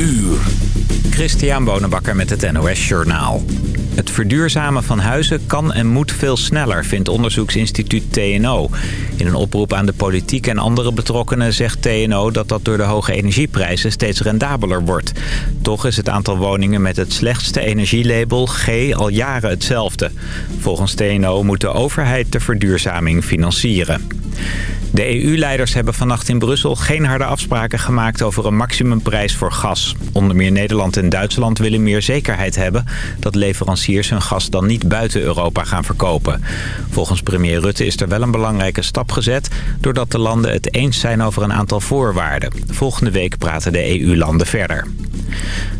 uur. Christian Bonenbakker met het NOS Journaal. Het verduurzamen van huizen kan en moet veel sneller, vindt onderzoeksinstituut TNO. In een oproep aan de politiek en andere betrokkenen zegt TNO dat dat door de hoge energieprijzen steeds rendabeler wordt. Toch is het aantal woningen met het slechtste energielabel G al jaren hetzelfde. Volgens TNO moet de overheid de verduurzaming financieren. De EU-leiders hebben vannacht in Brussel geen harde afspraken gemaakt over een maximumprijs voor gas. Onder meer Nederland en Duitsland willen meer zekerheid hebben dat leveranciers hun gas dan niet buiten Europa gaan verkopen. Volgens premier Rutte is er wel een belangrijke stap gezet doordat de landen het eens zijn over een aantal voorwaarden. Volgende week praten de EU-landen verder.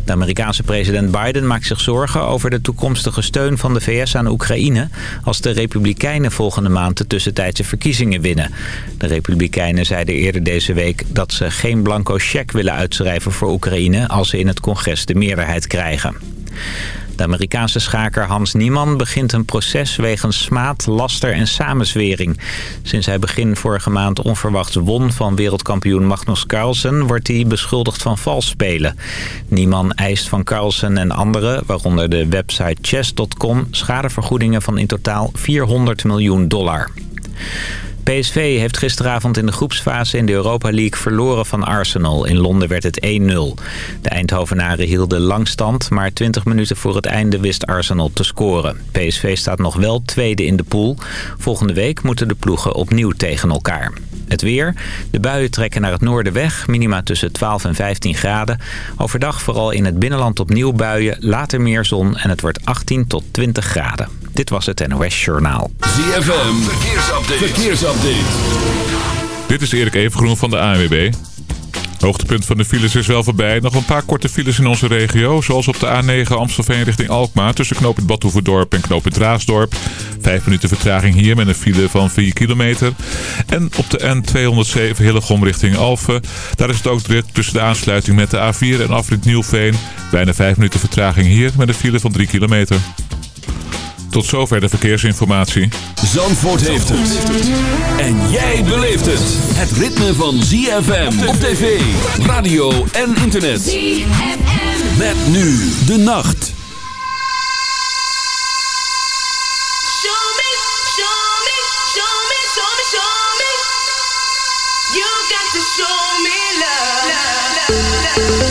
De Amerikaanse president Biden maakt zich zorgen over de toekomstige steun van de VS aan Oekraïne... als de Republikeinen volgende maand de tussentijdse verkiezingen winnen. De Republikeinen zeiden eerder deze week dat ze geen blanco cheque willen uitschrijven voor Oekraïne... als ze in het congres de meerderheid krijgen. De Amerikaanse schaker Hans Niemann begint een proces wegens smaad, laster en samenzwering. Sinds hij begin vorige maand onverwachts won van wereldkampioen Magnus Carlsen... wordt hij beschuldigd van vals spelen. Niemann eist van Carlsen en anderen, waaronder de website chess.com... schadevergoedingen van in totaal 400 miljoen dollar. PSV heeft gisteravond in de groepsfase in de Europa League verloren van Arsenal. In Londen werd het 1-0. De Eindhovenaren hielden lang stand, maar 20 minuten voor het einde wist Arsenal te scoren. PSV staat nog wel tweede in de pool. Volgende week moeten de ploegen opnieuw tegen elkaar. Het weer. De buien trekken naar het noorden weg. Minima tussen 12 en 15 graden. Overdag vooral in het binnenland opnieuw buien. Later meer zon en het wordt 18 tot 20 graden. Dit was het NOS Journaal. ZFM. Verkeersupdate. Verkeersupdate. Dit is Erik Evengroen van de ANWB. Hoogtepunt van de files is wel voorbij. Nog een paar korte files in onze regio. Zoals op de A9 Amstelveen richting Alkmaar. Tussen knooppunt Badhoevedorp en knooppunt Raasdorp. Vijf minuten vertraging hier met een file van 4 kilometer. En op de N207 Hillegom richting Alphen. Daar is het ook druk tussen de aansluiting met de A4 en afrit Nieuwveen. Bijna vijf minuten vertraging hier met een file van 3 kilometer. Tot zover de verkeersinformatie. Zandvoort heeft het. En jij beleeft het. Het ritme van ZFM op tv, radio en internet. ZFM. Met nu de nacht. Show me, show me, show me, show me, show me. You got to show me love. love, love, love,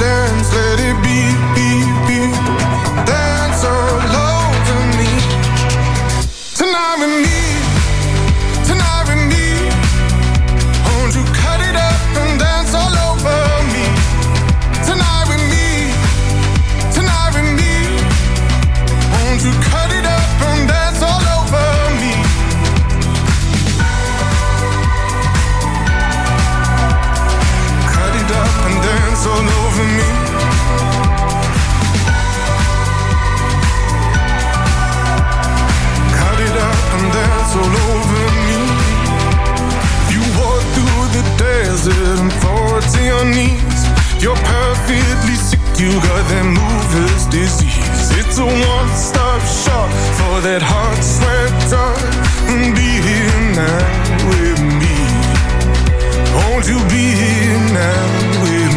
dance You got that mover's disease. It's a one stop shop for that heart sweat drop. Be here now with me. Won't you be here now with me?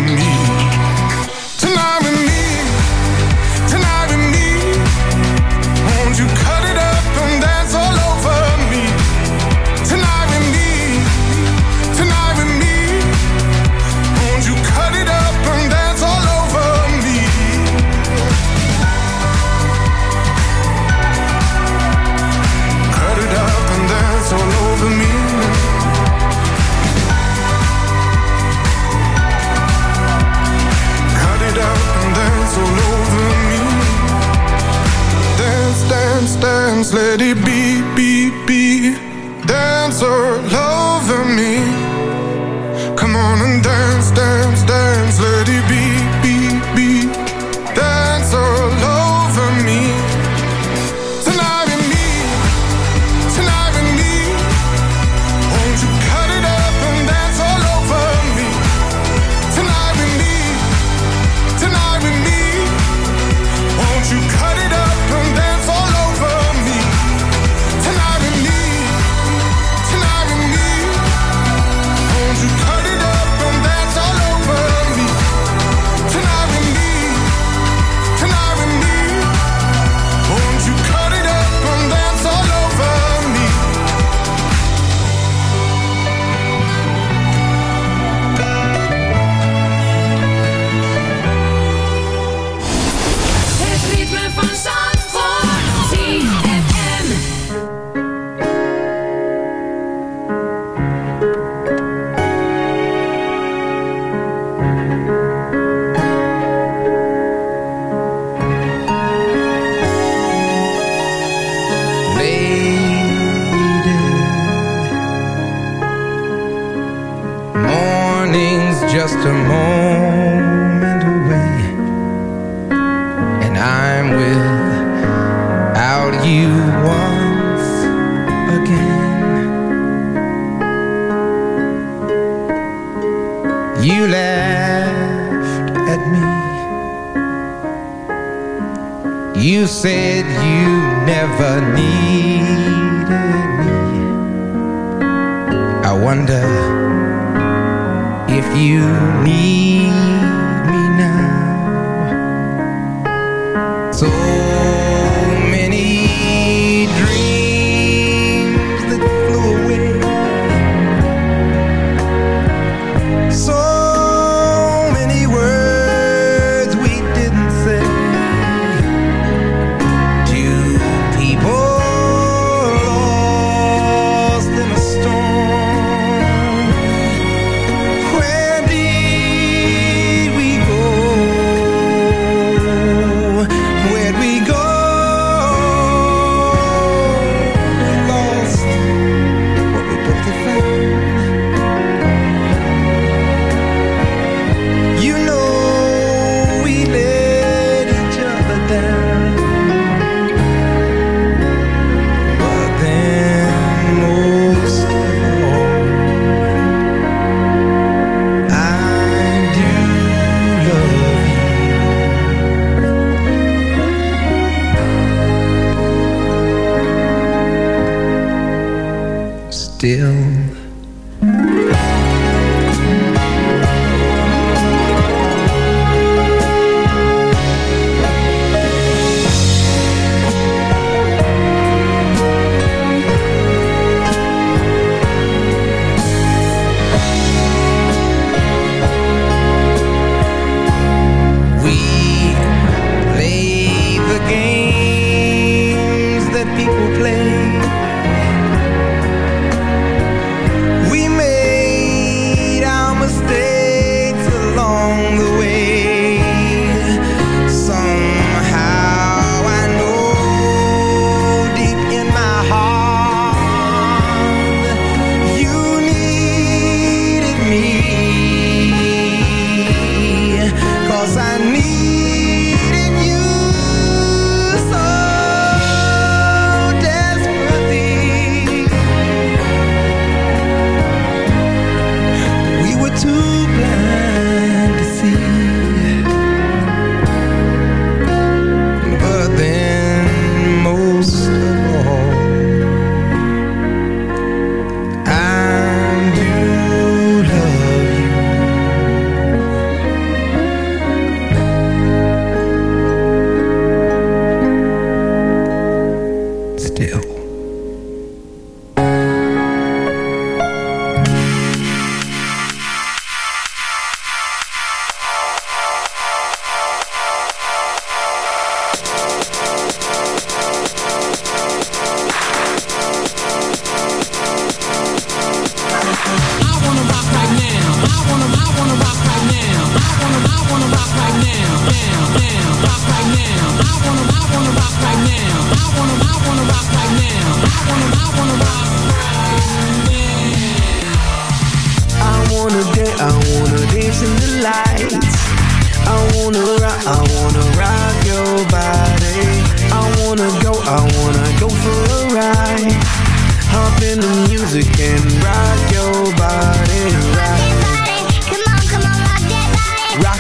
let it be. you laughed at me. You said you never needed me. I wonder if you need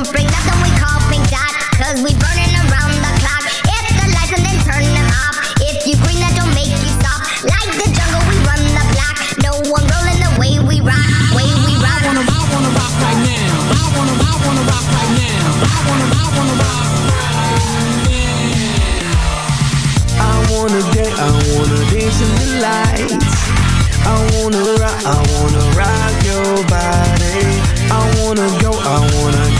don't bring nothing we call pink dot. Cause we burning around the clock. Hit the lights and then turn them off. If you green, that don't make you stop. Like the jungle, we run the block. No one rolling the way we rock. Way we rock. I wanna, I wanna rock right now. I wanna, I wanna rock right now. I wanna, I wanna rock right now. I wanna dance, I wanna dance in the lights. I wanna rock, I wanna rock your body. I wanna go, I wanna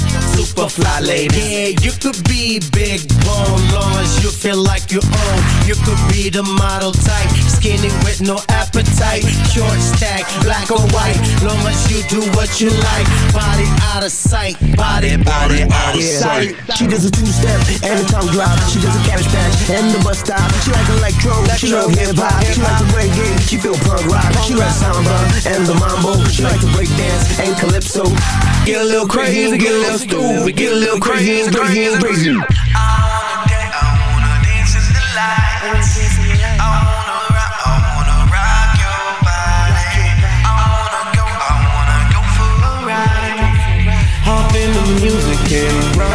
super fly ladies. Yeah, you could be big bone, long as you feel like you own. You could be the model type, skinny with no appetite. Short stack, black or white, long as you do what you like. Body out of sight, body, body out of sight. She does a two-step and a tongue drop. She does a cabbage patch and the bus stop. She like electro, she love hip-hop. She like the reggae, she feel punk rock. She like samba and the mambo. She like to break dance and calypso. Get a little crazy, get a little stupid, get a little crazy, crazy, crazy. I wanna dance to the lights, I wanna rock your body, I wanna go for a ride, hop in the music and rock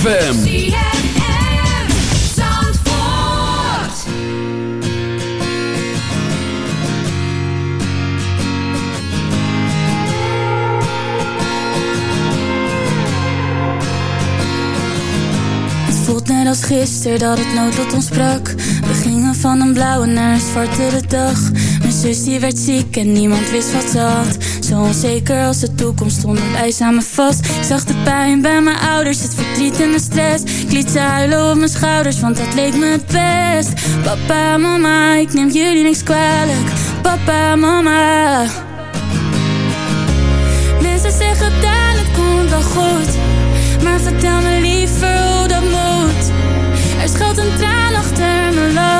ZFM. Net als gisteren dat het noodlot ons sprak. We gingen van een blauwe naar een zwartere dag. Zus die werd ziek en niemand wist wat ze. Zo onzeker als de toekomst stonden wij samen vast. Ik zag de pijn bij mijn ouders, het verdriet en de stress. Ik liet ze huilen op mijn schouders, want dat leek me het best. Papa, mama, ik neem jullie niks kwalijk. Papa, mama. Mensen zeggen dan het komt wel goed. Maar vertel me liever hoe dat moet. Er schuilt een traan achter mijn lach.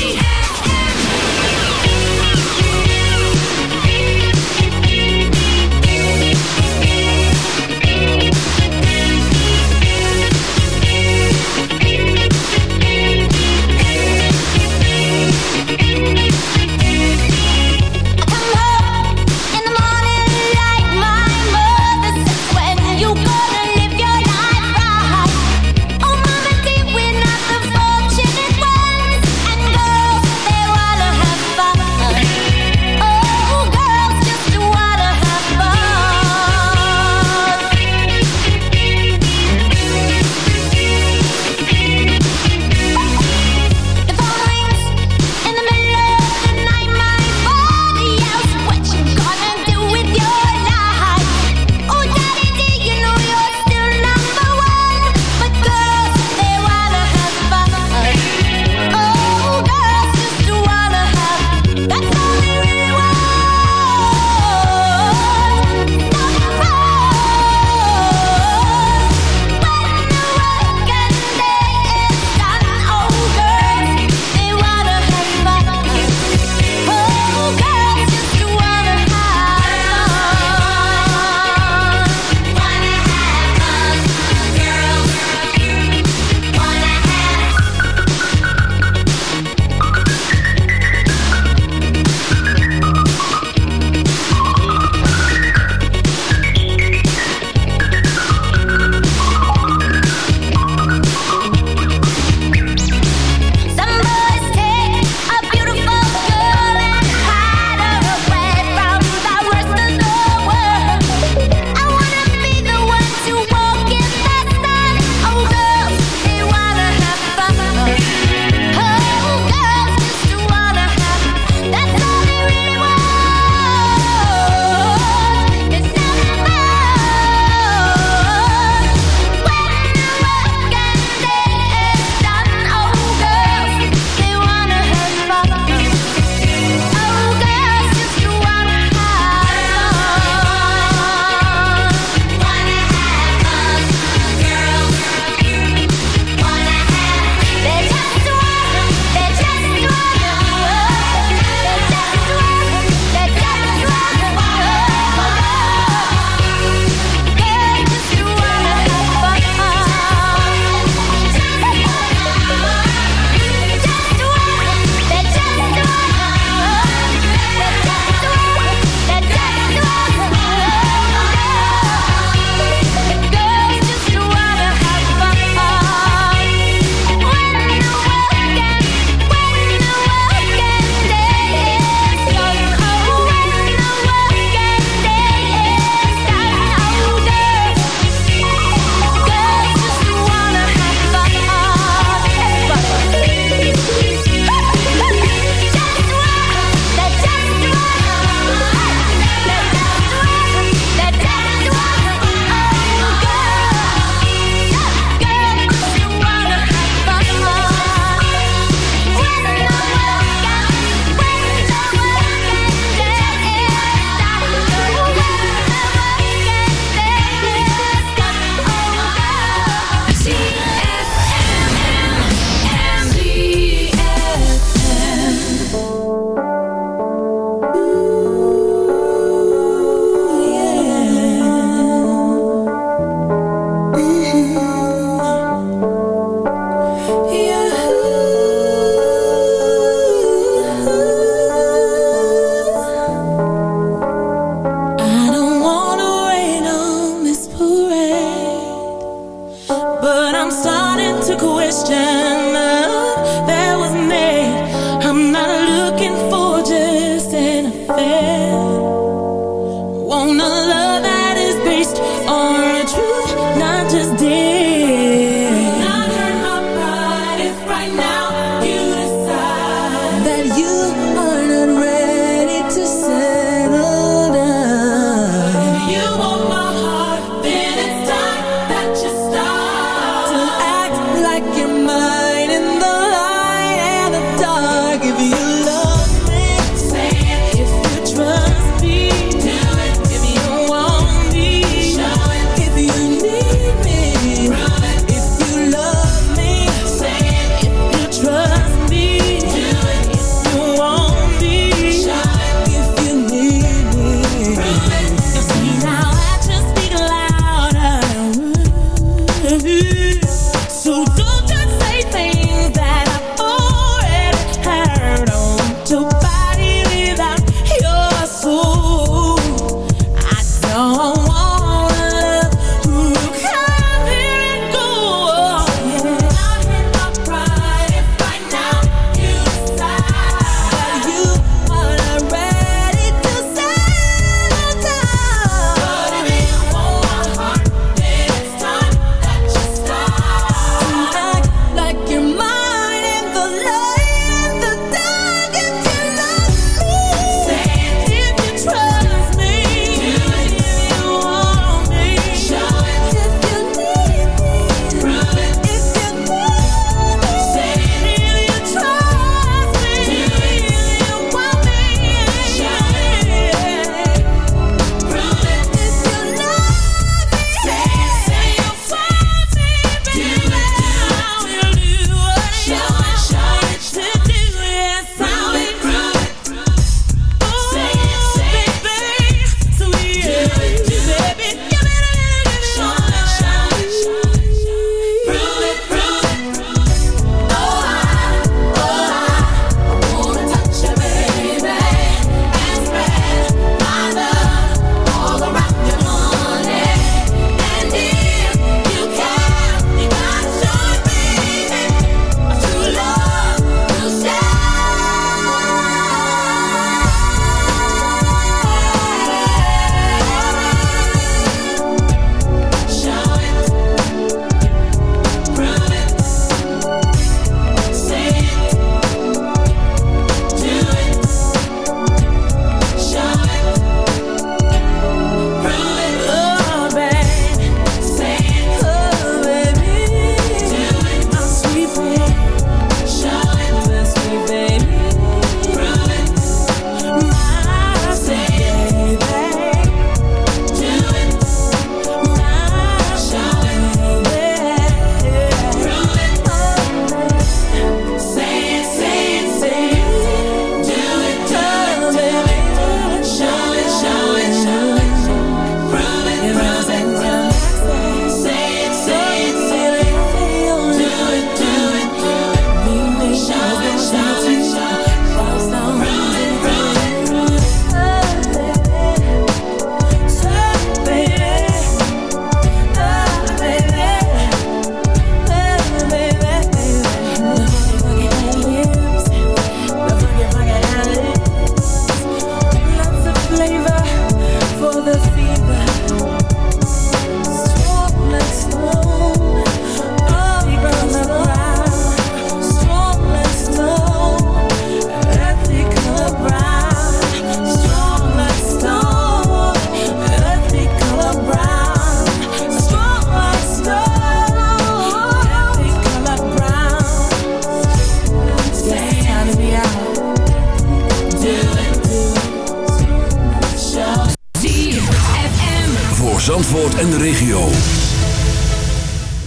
en de regio.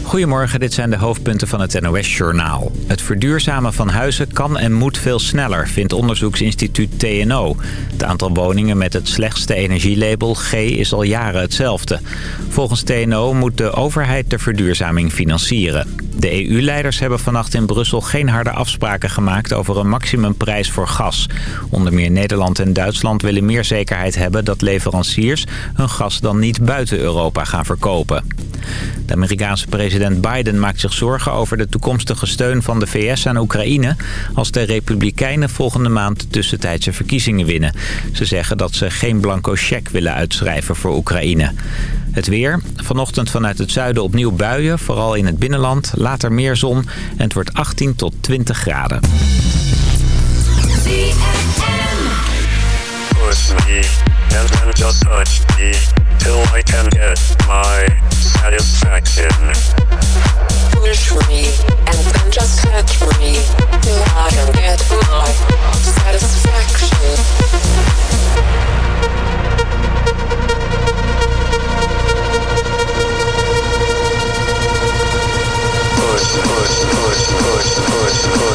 Goedemorgen, dit zijn de hoofdpunten van het NOS-journaal. Het verduurzamen van huizen kan en moet veel sneller, vindt onderzoeksinstituut TNO. Het aantal woningen met het slechtste energielabel G is al jaren hetzelfde. Volgens TNO moet de overheid de verduurzaming financieren. De EU-leiders hebben vannacht in Brussel geen harde afspraken gemaakt over een maximumprijs voor gas. Onder meer Nederland en Duitsland willen meer zekerheid hebben dat leveranciers hun gas dan niet buiten Europa gaan verkopen. De Amerikaanse president Biden maakt zich zorgen over de toekomstige steun van de VS aan Oekraïne... als de Republikeinen volgende maand tussentijdse verkiezingen winnen. Ze zeggen dat ze geen blanco cheque willen uitschrijven voor Oekraïne. Het weer. Vanochtend vanuit het zuiden opnieuw buien, vooral in het binnenland. Later meer zon en het wordt 18 tot 20 graden. Push me, and just me. Push, push, push, push,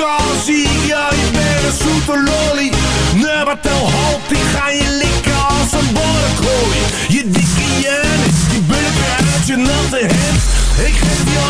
vakantie Ja, je bent een zoete lolly. Nummertel hop, die ga je likken als een borrekooi Je dikke Janis, die bulken uit je natte hemd Ik geef je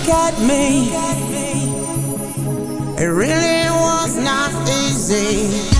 look at me. It really was not easy.